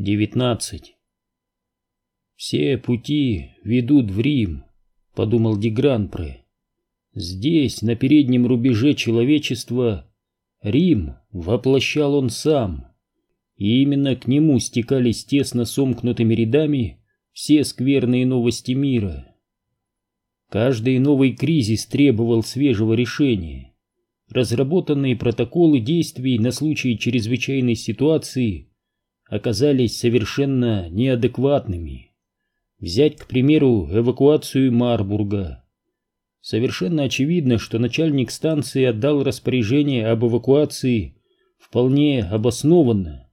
19. «Все пути ведут в Рим», — подумал Дегранпре. «Здесь, на переднем рубеже человечества, Рим воплощал он сам, и именно к нему стекались тесно сомкнутыми рядами все скверные новости мира. Каждый новый кризис требовал свежего решения. Разработанные протоколы действий на случай чрезвычайной ситуации — оказались совершенно неадекватными. Взять, к примеру, эвакуацию Марбурга. Совершенно очевидно, что начальник станции отдал распоряжение об эвакуации вполне обоснованно.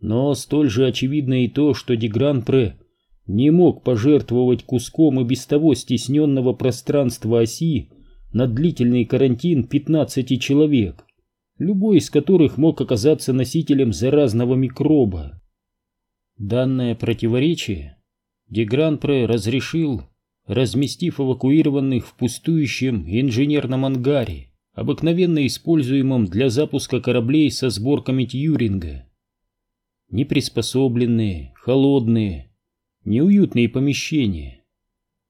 Но столь же очевидно и то, что Дегранпре не мог пожертвовать куском и без того стесненного пространства оси на длительный карантин 15 человек любой из которых мог оказаться носителем заразного микроба. Данное противоречие Дегранпре разрешил, разместив эвакуированных в пустующем инженерном ангаре, обыкновенно используемом для запуска кораблей со сборками Тьюринга. Неприспособленные, холодные, неуютные помещения.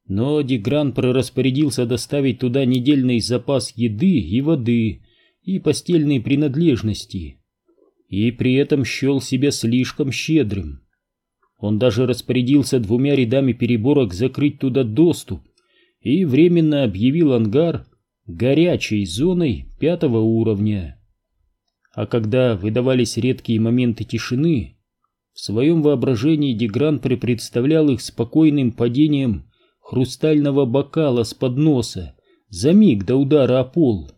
Но Дегранпре распорядился доставить туда недельный запас еды и воды и постельные принадлежности, и при этом счел себя слишком щедрым. Он даже распорядился двумя рядами переборок закрыть туда доступ и временно объявил ангар горячей зоной пятого уровня. А когда выдавались редкие моменты тишины, в своем воображении Дегранпре представлял их спокойным падением хрустального бокала с подноса за миг до удара о пол.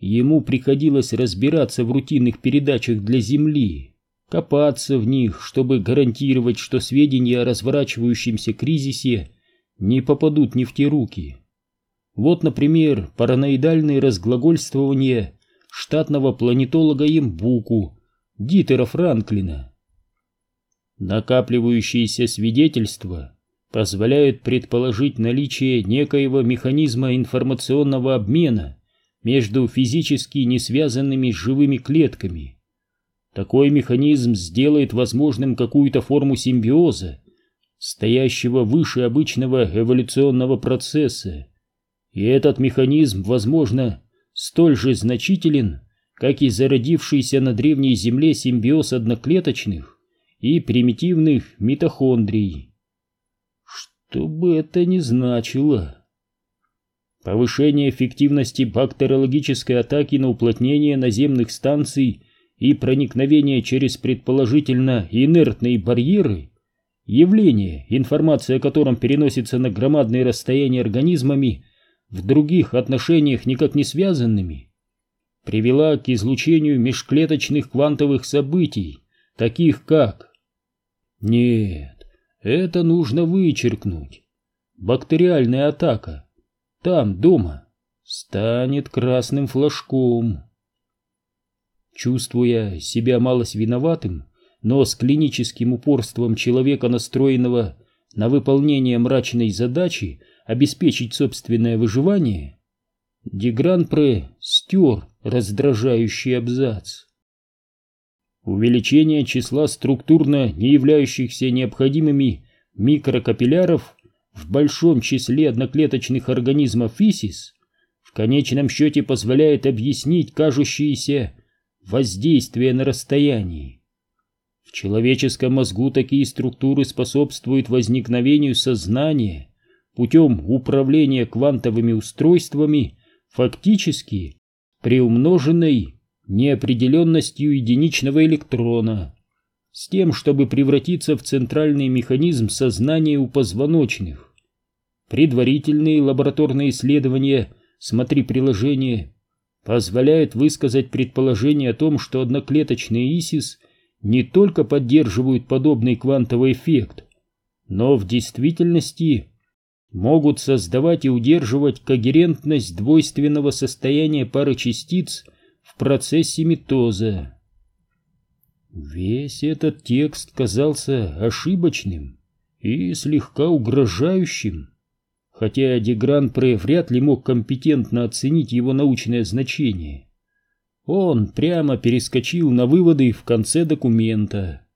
Ему приходилось разбираться в рутинных передачах для Земли, копаться в них, чтобы гарантировать, что сведения о разворачивающемся кризисе не попадут не в те руки. Вот, например, параноидальные разглагольствования штатного планетолога Ембуку Дитера Франклина. Накапливающиеся свидетельства позволяют предположить наличие некоего механизма информационного обмена – между физически не связанными живыми клетками. Такой механизм сделает возможным какую-то форму симбиоза, стоящего выше обычного эволюционного процесса. И этот механизм, возможно, столь же значителен, как и зародившийся на древней Земле симбиоз одноклеточных и примитивных митохондрий. Что бы это ни значило... Повышение эффективности бактериологической атаки на уплотнение наземных станций и проникновение через предположительно инертные барьеры – явление, информация о котором переносится на громадные расстояния организмами, в других отношениях никак не связанными, привела к излучению межклеточных квантовых событий, таких как... Нет, это нужно вычеркнуть. Бактериальная атака – там, дома, станет красным флажком. Чувствуя себя малость виноватым, но с клиническим упорством человека, настроенного на выполнение мрачной задачи обеспечить собственное выживание, Дегранпре стер раздражающий абзац. Увеличение числа структурно не являющихся необходимыми микрокапилляров в большом числе одноклеточных организмов фисис в конечном счете позволяет объяснить кажущиеся воздействия на расстоянии. В человеческом мозгу такие структуры способствуют возникновению сознания путем управления квантовыми устройствами фактически приумноженной неопределенностью единичного электрона с тем, чтобы превратиться в центральный механизм сознания у позвоночных. Предварительные лабораторные исследования, смотри приложение, позволяют высказать предположение о том, что одноклеточные ИСИС не только поддерживают подобный квантовый эффект, но в действительности могут создавать и удерживать когерентность двойственного состояния пары частиц в процессе митоза. Весь этот текст казался ошибочным и слегка угрожающим, хотя Дегран-Пре вряд ли мог компетентно оценить его научное значение. Он прямо перескочил на выводы в конце документа.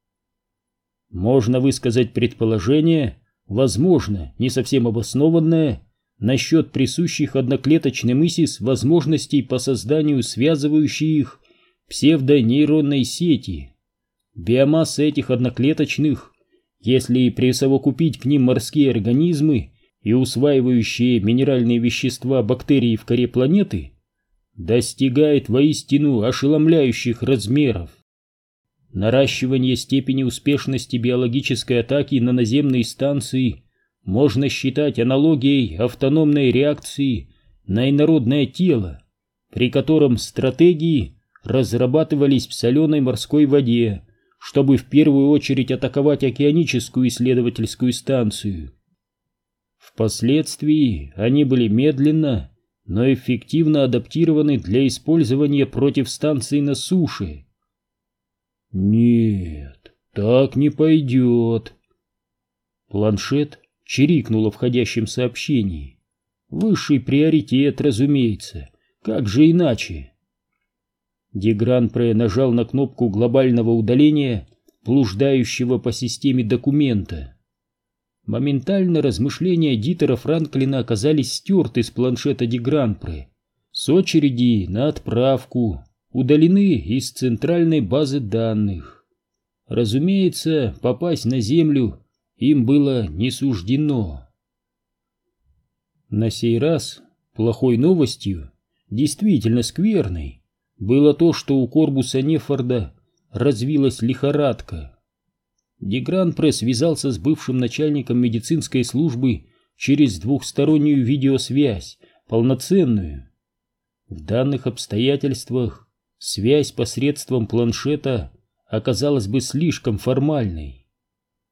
Можно высказать предположение, возможно, не совсем обоснованное, насчет присущих одноклеточным ИСИС возможностей по созданию связывающей их псевдонейронной сети. Биомасса этих одноклеточных, если присовокупить к ним морские организмы и усваивающие минеральные вещества бактерии в коре планеты, достигает воистину ошеломляющих размеров. Наращивание степени успешности биологической атаки на наземные станции можно считать аналогией автономной реакции на инородное тело, при котором стратегии разрабатывались в соленой морской воде, чтобы в первую очередь атаковать океаническую исследовательскую станцию. Впоследствии они были медленно, но эффективно адаптированы для использования против станций на суше. Нет, так не пойдет. Планшет чирикнуло в входящем сообщении. Высший приоритет, разумеется. Как же иначе? Дегранпре нажал на кнопку глобального удаления, блуждающего по системе документа. Моментально размышления Дитера Франклина оказались стерты с планшета Дегранпре. С очереди на отправку удалены из центральной базы данных. Разумеется, попасть на Землю им было не суждено. На сей раз плохой новостью, действительно скверной, было то, что у Корбуса Нефорда развилась лихорадка. Дегранпре связался с бывшим начальником медицинской службы через двухстороннюю видеосвязь, полноценную. В данных обстоятельствах связь посредством планшета оказалась бы слишком формальной.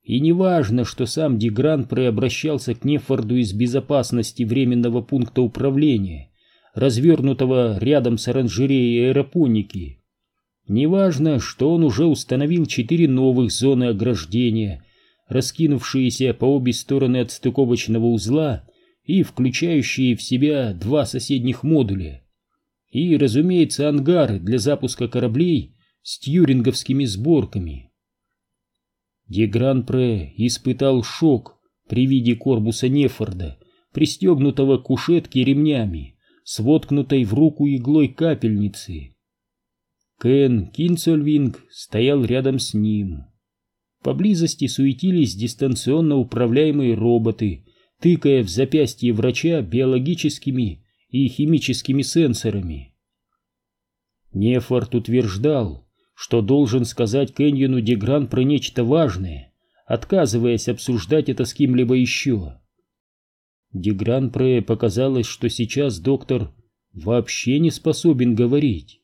И не важно, что сам Дегран преобращался к Нефорду из безопасности временного пункта управления, развернутого рядом с оранжереей аэропоники. Неважно, что он уже установил четыре новых зоны ограждения, раскинувшиеся по обе стороны от стыковочного узла и включающие в себя два соседних модуля. И, разумеется, ангары для запуска кораблей с тьюринговскими сборками. Дегранпре испытал шок при виде корпуса Нефорда, пристегнутого к кушетке ремнями, с воткнутой в руку иглой капельницы. Кен Кинцельвинг стоял рядом с ним. Поблизости суетились дистанционно управляемые роботы, тыкая в запястье врача биологическими и химическими сенсорами. Нефорт утверждал, что должен сказать Кэньону Дегран про нечто важное, отказываясь обсуждать это с кем-либо еще. Дегран Пре показалось, что сейчас доктор вообще не способен говорить.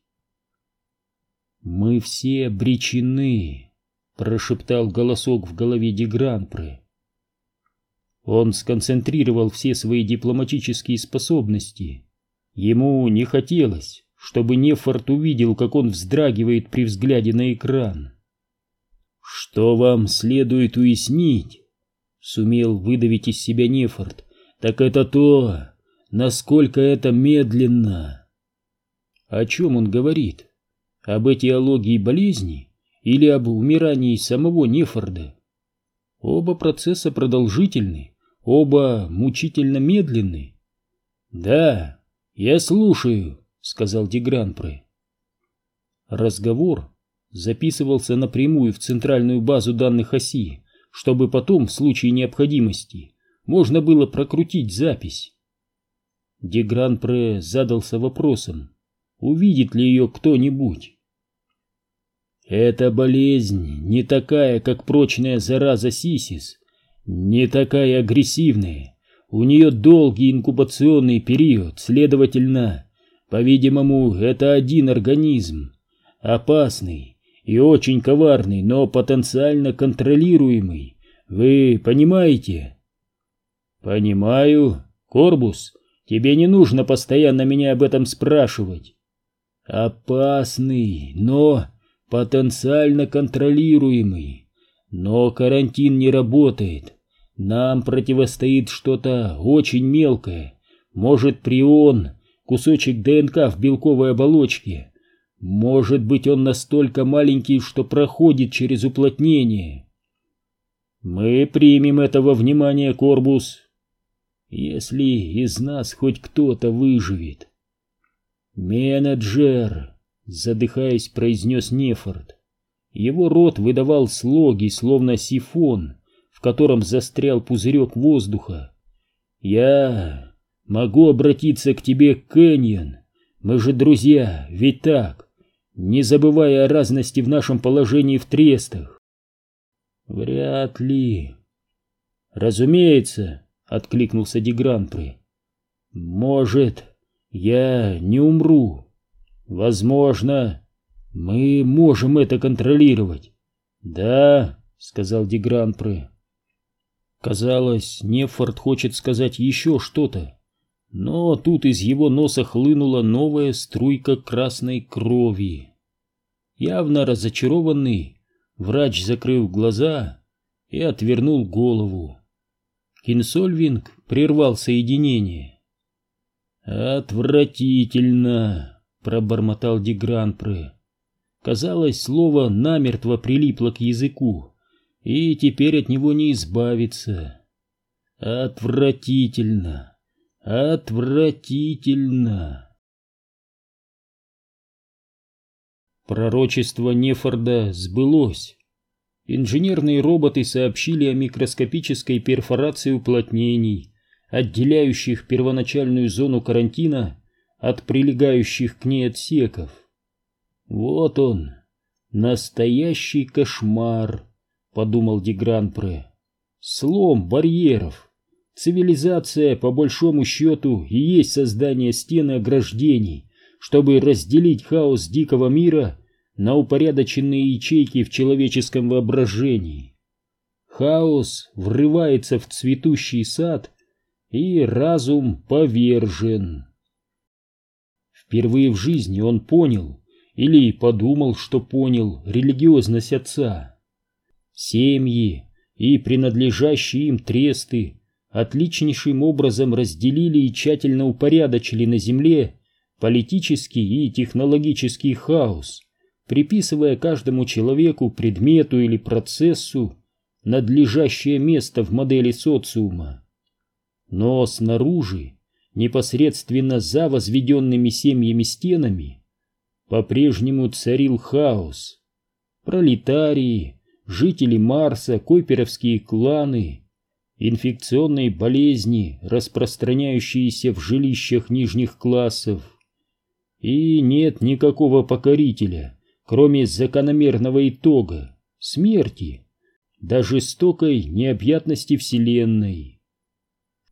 «Мы все обречены», — прошептал голосок в голове Дегранпре. Он сконцентрировал все свои дипломатические способности. Ему не хотелось, чтобы Нефорт увидел, как он вздрагивает при взгляде на экран. «Что вам следует уяснить?» — сумел выдавить из себя Нефорт. «Так это то, насколько это медленно». О чем он говорит? Об этиологии болезни или об умирании самого Нефорда? Оба процесса продолжительны, оба мучительно медленны. «Да, я слушаю», — сказал Дегранпре. Разговор записывался напрямую в центральную базу данных оси, чтобы потом, в случае необходимости, можно было прокрутить запись. Дегранпре задался вопросом, увидит ли ее кто-нибудь. Эта болезнь не такая, как прочная зараза сисис, не такая агрессивная, у нее долгий инкубационный период, следовательно, по-видимому, это один организм, опасный и очень коварный, но потенциально контролируемый. Вы понимаете? Понимаю. Корбус, тебе не нужно постоянно меня об этом спрашивать. Опасный, но потенциально контролируемый. Но карантин не работает. Нам противостоит что-то очень мелкое. Может, прион кусочек ДНК в белковой оболочке. Может быть, он настолько маленький, что проходит через уплотнение. Мы примем этого внимания, Корбус. Если из нас хоть кто-то выживет. Менеджер, задыхаясь, произнес Нефорд. Его рот выдавал слоги, словно сифон, в котором застрял пузырек воздуха. Я могу обратиться к тебе, Кэньон. Мы же друзья, ведь так, не забывая о разности в нашем положении в трестах. Вряд ли. Разумеется, откликнулся Дегранпре. Может, я не умру. Возможно, мы можем это контролировать. Да, сказал Дегранпре. Казалось, Нефорт хочет сказать еще что-то, но тут из его носа хлынула новая струйка красной крови. Явно разочарованный, врач закрыл глаза и отвернул голову. Кинсольвинг прервал соединение. «Отвратительно!» — пробормотал Дегранпре. Казалось, слово намертво прилипло к языку, и теперь от него не избавиться. «Отвратительно! Отвратительно!» Пророчество Нефорда сбылось. Инженерные роботы сообщили о микроскопической перфорации уплотнений, отделяющих первоначальную зону карантина от прилегающих к ней отсеков. Вот он, настоящий кошмар, подумал Дегранпре. Слом барьеров. Цивилизация, по большому счету, и есть создание стены ограждений, чтобы разделить хаос дикого мира на упорядоченные ячейки в человеческом воображении. Хаос врывается в цветущий сад, и разум повержен. Впервые в жизни он понял, или подумал, что понял, религиозность отца. Семьи и принадлежащие им тресты отличнейшим образом разделили и тщательно упорядочили на земле политический и технологический хаос, приписывая каждому человеку, предмету или процессу надлежащее место в модели социума. Но снаружи, непосредственно за возведенными семьями стенами, по-прежнему царил хаос. Пролетарии, жители Марса, койперовские кланы, инфекционные болезни, распространяющиеся в жилищах нижних классов. И нет никакого покорителя, кроме закономерного итога — смерти, до жестокой необъятности Вселенной.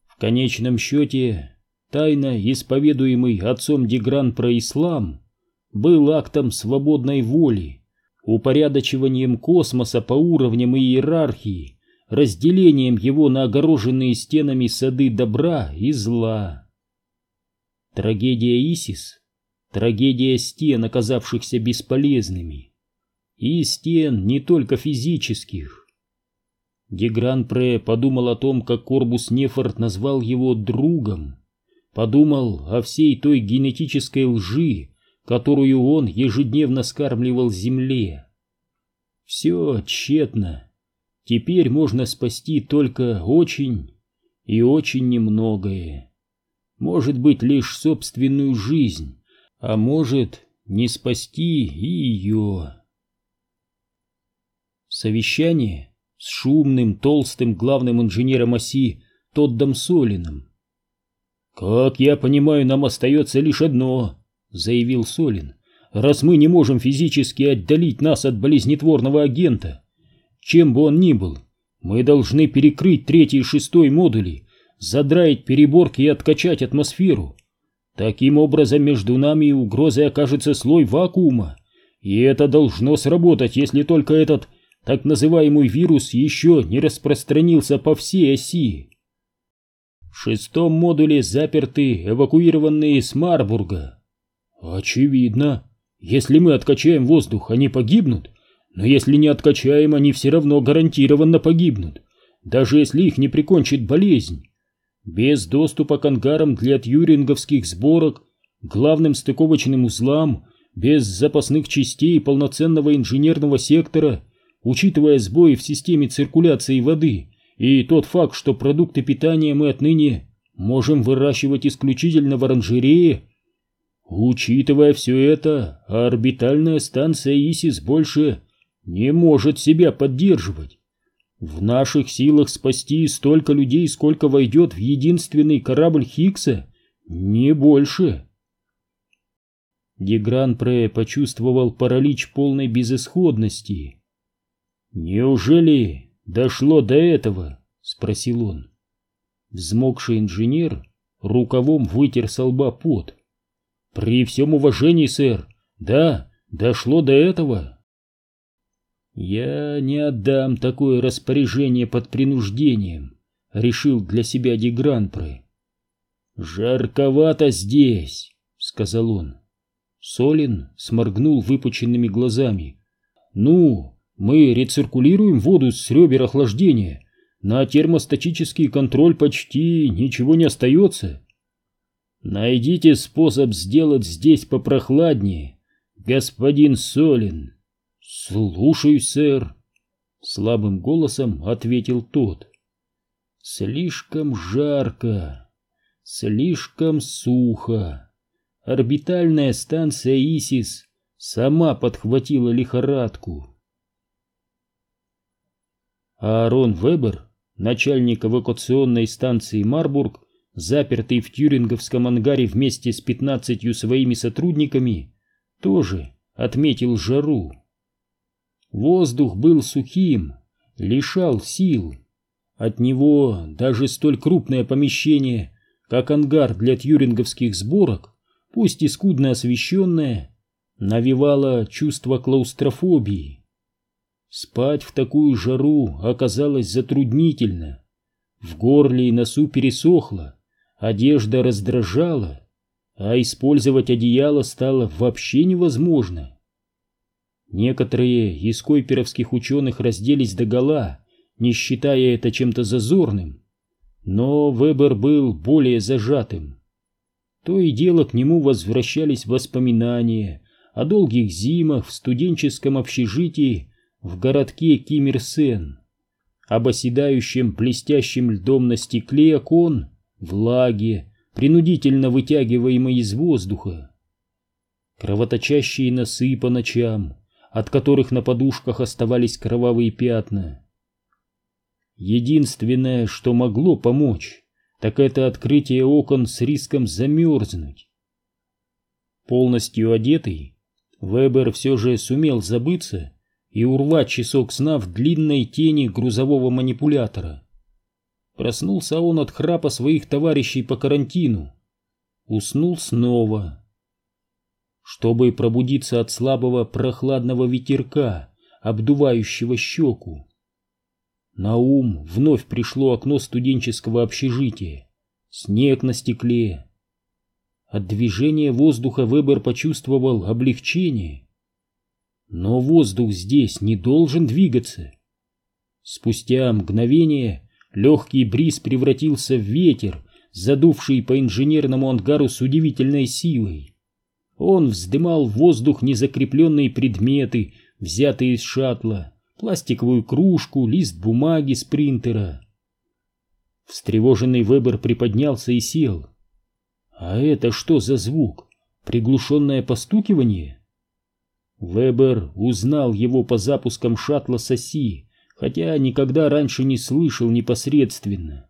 В конечном счете, тайно исповедуемый отцом Дегран про ислам был актом свободной воли, упорядочиванием космоса по уровням и иерархии, разделением его на огороженные стенами сады добра и зла. Трагедия Исис Трагедия стен, оказавшихся бесполезными. И стен не только физических. Дегран-Пре подумал о том, как Корбус Нефорт назвал его другом. Подумал о всей той генетической лжи, которую он ежедневно скармливал земле. Все тщетно. Теперь можно спасти только очень и очень немногое. Может быть, лишь собственную жизнь а может, не спасти и ее. Совещание с шумным, толстым главным инженером оси Тоддом Солиным. «Как я понимаю, нам остается лишь одно», — заявил Солин, «раз мы не можем физически отдалить нас от болезнетворного агента. Чем бы он ни был, мы должны перекрыть третий и шестой модули, задраить переборки и откачать атмосферу. Таким образом, между нами и угрозой окажется слой вакуума, и это должно сработать, если только этот так называемый вирус еще не распространился по всей оси. В шестом модуле заперты эвакуированные с Марбурга. Очевидно, если мы откачаем воздух, они погибнут, но если не откачаем, они все равно гарантированно погибнут, даже если их не прикончит болезнь без доступа к ангарам для тьюринговских сборок, главным стыковочным узлам, без запасных частей полноценного инженерного сектора, учитывая сбои в системе циркуляции воды и тот факт, что продукты питания мы отныне можем выращивать исключительно в оранжерее, учитывая все это, орбитальная станция ИСИС больше не может себя поддерживать. В наших силах спасти столько людей, сколько войдет в единственный корабль Хиггса, не больше. Дегранпре почувствовал паралич полной безысходности. «Неужели дошло до этого?» — спросил он. Взмокший инженер рукавом вытер со лба пот. «При всем уважении, сэр, да, дошло до этого». «Я не отдам такое распоряжение под принуждением», — решил для себя Дегранпре. «Жарковато здесь», — сказал он. Солин сморгнул выпученными глазами. «Ну, мы рециркулируем воду с ребер охлаждения. На термостатический контроль почти ничего не остается». «Найдите способ сделать здесь попрохладнее, господин Солин». «Слушаю, сэр», — слабым голосом ответил тот. «Слишком жарко, слишком сухо. Орбитальная станция Исис сама подхватила лихорадку». Аарон Вебер, начальник эвакуационной станции Марбург, запертый в тюринговском ангаре вместе с пятнадцатью своими сотрудниками, тоже отметил жару. Воздух был сухим, лишал сил. От него даже столь крупное помещение, как ангар для тьюринговских сборок, пусть и скудно освещенное, навевало чувство клаустрофобии. Спать в такую жару оказалось затруднительно. В горле и носу пересохло, одежда раздражала, а использовать одеяло стало вообще невозможно. Некоторые из койперовских ученых разделись догола, не считая это чем-то зазорным. Но Вебер был более зажатым. То и дело к нему возвращались воспоминания о долгих зимах в студенческом общежитии в городке Кимирсен, об оседающем блестящим льдом на стекле окон, влаге, принудительно вытягиваемой из воздуха. Кровоточащие носы по ночам, от которых на подушках оставались кровавые пятна. Единственное, что могло помочь, так это открытие окон с риском замерзнуть. Полностью одетый, Вебер все же сумел забыться и урвать часок сна в длинной тени грузового манипулятора. Проснулся он от храпа своих товарищей по карантину. Уснул снова чтобы пробудиться от слабого прохладного ветерка, обдувающего щеку. На ум вновь пришло окно студенческого общежития, снег на стекле. От движения воздуха Вебер почувствовал облегчение. Но воздух здесь не должен двигаться. Спустя мгновение легкий бриз превратился в ветер, задувший по инженерному ангару с удивительной силой. Он вздымал в воздух незакрепленные предметы, взятые из шаттла, пластиковую кружку, лист бумаги с принтера. Встревоженный Вебер приподнялся и сел. А это что за звук? Приглушенное постукивание? Вебер узнал его по запускам шаттла с оси, хотя никогда раньше не слышал непосредственно.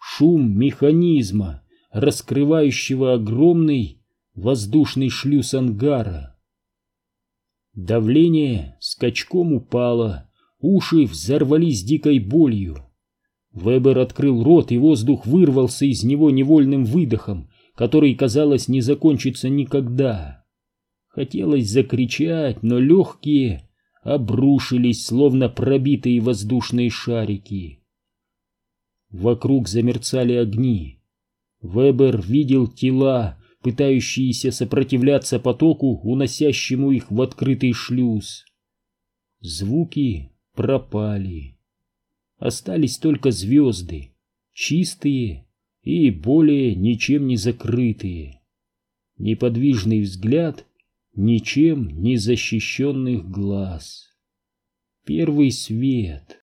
Шум механизма, раскрывающего огромный воздушный шлюз ангара. Давление скачком упало, уши взорвались дикой болью. Вебер открыл рот, и воздух вырвался из него невольным выдохом, который, казалось, не закончится никогда. Хотелось закричать, но легкие обрушились, словно пробитые воздушные шарики. Вокруг замерцали огни. Вебер видел тела, пытающиеся сопротивляться потоку, уносящему их в открытый шлюз. Звуки пропали. Остались только звезды, чистые и более ничем не закрытые. Неподвижный взгляд ничем не защищенных глаз. Первый свет.